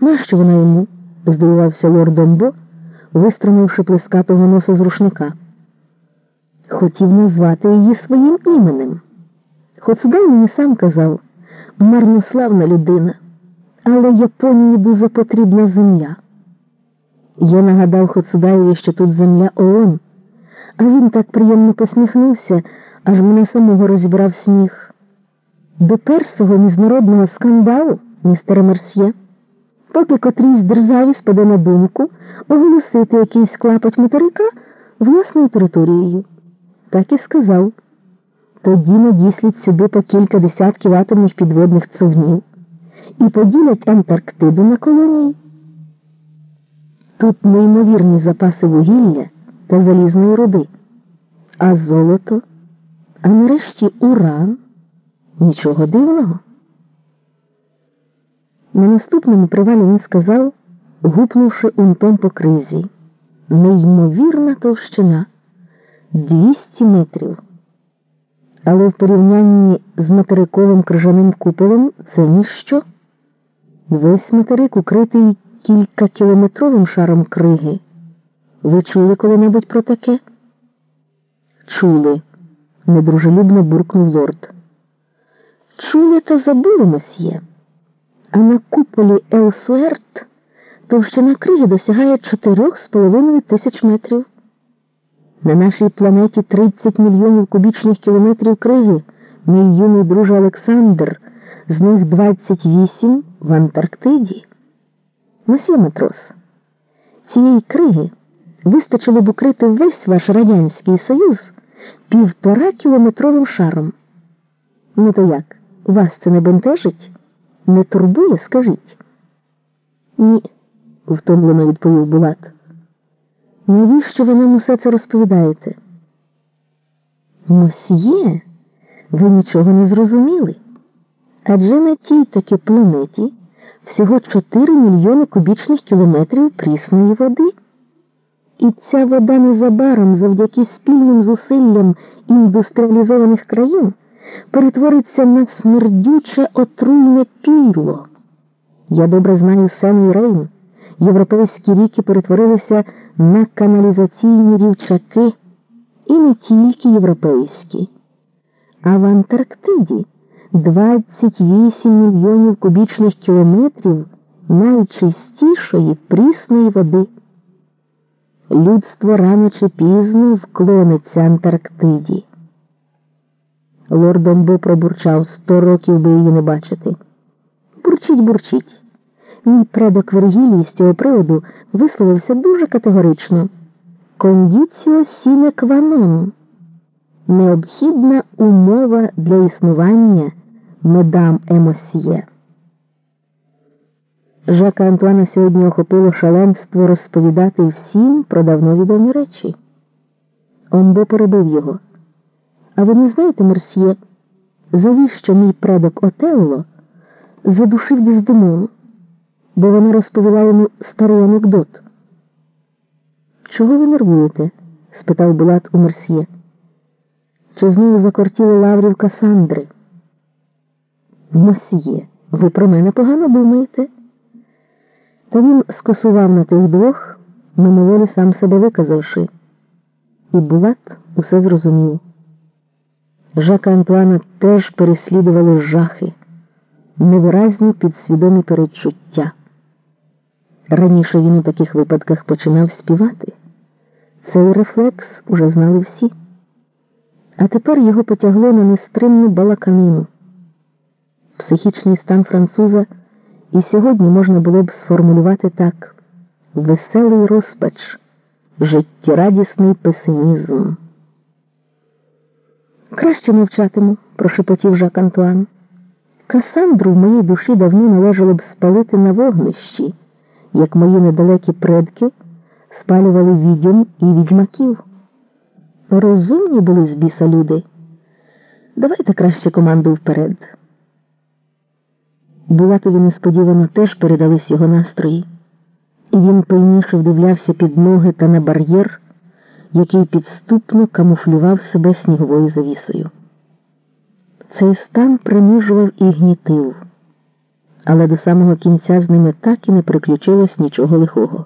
Нащо вона йому? здивувався лорд Домбо, вистромивши плескатого носа з рушника. Хотів назвати її своїм іменем. Хоцудай мені сам казав, марнославна людина, але Японії дуже потрібна земля. Я нагадав Хоцудаєві, що тут земля ООН, а він так приємно посміхнувся, аж мене самого розібрав сміх. До першого міжнародного скандалу, містере Мерсьє, поки котрійсь державі спаде на думку оголосити якийсь клапоть материка власною територією. Так і сказав. Тоді надісліть сюди по кілька десятків атомних підводних човнів і поділять Антарктиду на колонії. Тут неймовірні запаси вугілля та залізної руди, а золото, а нарешті уран нічого дивного. На наступному привалі він сказав, гупнувши унтом по кризі, неймовірна товщина 200 метрів. Але в порівнянні з материковим крижаним куполом це ніщо. Весь материк укритий кількакілометровим шаром криги. Ви чули коли-небудь про таке? Чули, недружелюбно буркнув лорд. Чули та забули мосьє. А на куполі Елсуерт товщина криги досягає 4,5 тисяч метрів. На нашій планеті 30 мільйонів кубічних кілометрів криги, мій юний друже Олександр, з них 28 в Антарктиді. Мосьє матрос, цієї криги вистачило б укрити весь ваш Радянський Союз півтора кілометровим шаром. Ну то як, вас це не бентежить? Не турбує, скажіть? Ні, втомлено відповів Булат. Навіщо ви нам усе це розповідаєте? Мосьє, ви нічого не зрозуміли. Адже на тій таки планеті всього 4 мільйони кубічних кілометрів прісної води. І ця вода незабаром завдяки спільним зусиллям індустріалізованих країн перетвориться на смердюче отруйне піло. Я добре знаю Сен і Рейн. Європейські ріки перетворилися на каналізаційні рівчаки, і не тільки європейські, а в Антарктиді 28 мільйонів кубічних кілометрів найчистішої прісної води. Людство рано чи пізно вклониться Антарктиді. Лорд Домбо пробурчав сто років би її не бачити. Бурчить, бурчить. Мій предок Вергілій з цього приводу висловився дуже категорично. Кондіціо сіне кванон. Необхідна умова для існування медам емосьє. Жака Антуана сьогодні охопило шаленство розповідати всім про давно відомі речі. Омбо перебив його. А ви не знаєте, Мерсьє, завіщо мій предок Отелло задушив Дездемону? бо вона розповіла йому старий анекдот. Чого ви нервуєте? спитав Булат у Мерсьє. Чи знову закортіли лаврів Касандри? Мосьє, ви про мене погано думаєте? Та він скосував на тих двох, мимоволі сам себе виказавши, і Булат усе зрозумів. Жака Антуана теж переслідували жахи, невиразні підсвідомі передчуття. Раніше він у таких випадках починав співати. Цей рефлекс уже знали всі. А тепер його потягло на нестримну балаканину. Психічний стан француза і сьогодні можна було б сформулювати так: веселий розпач, життєрадісний песимізм. Краще мовчатиму, прошепотів Жак Антуан. Касандру в моїй душі давно належало б спалити на вогнищі як мої недалекі предки спалювали відьом і відьмаків. Розумні були з біса люди. Давайте краще команду вперед. Булатові несподівано теж передались його настрої, і він пильніше вдивлявся під ноги та на бар'єр, який підступно камуфлював себе сніговою завісою. Цей стан принижував і гнітив. але до самого кінця з ними так і не приключилось нічого лихого.